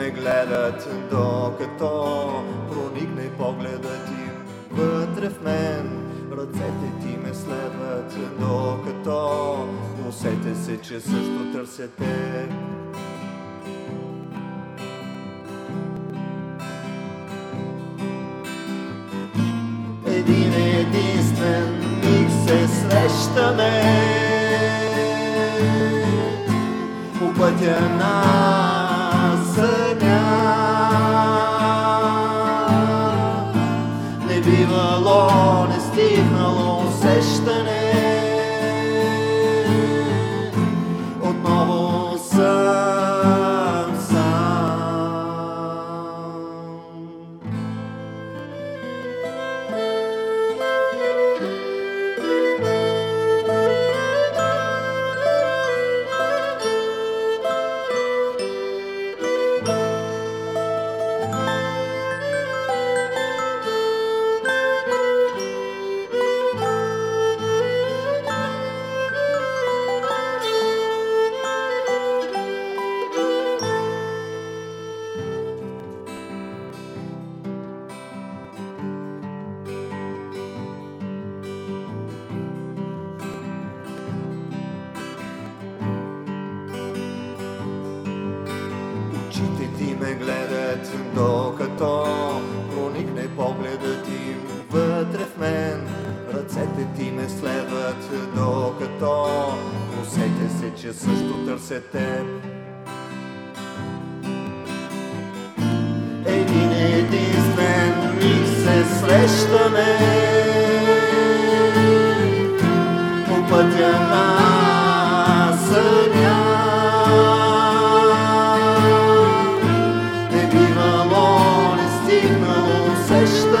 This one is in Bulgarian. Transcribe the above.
ме гледат, докато проникне погледът им вътре в мен. Ръцете ти ме следват, докато усете се, че също търсете. Един единствен миг се срещаме по пътя на докато проникне погледът им вътре в мен. Ръцете ти ме следват, докато усетя се, че също търся теб. Един единствен миг се срещаме по пътя на Не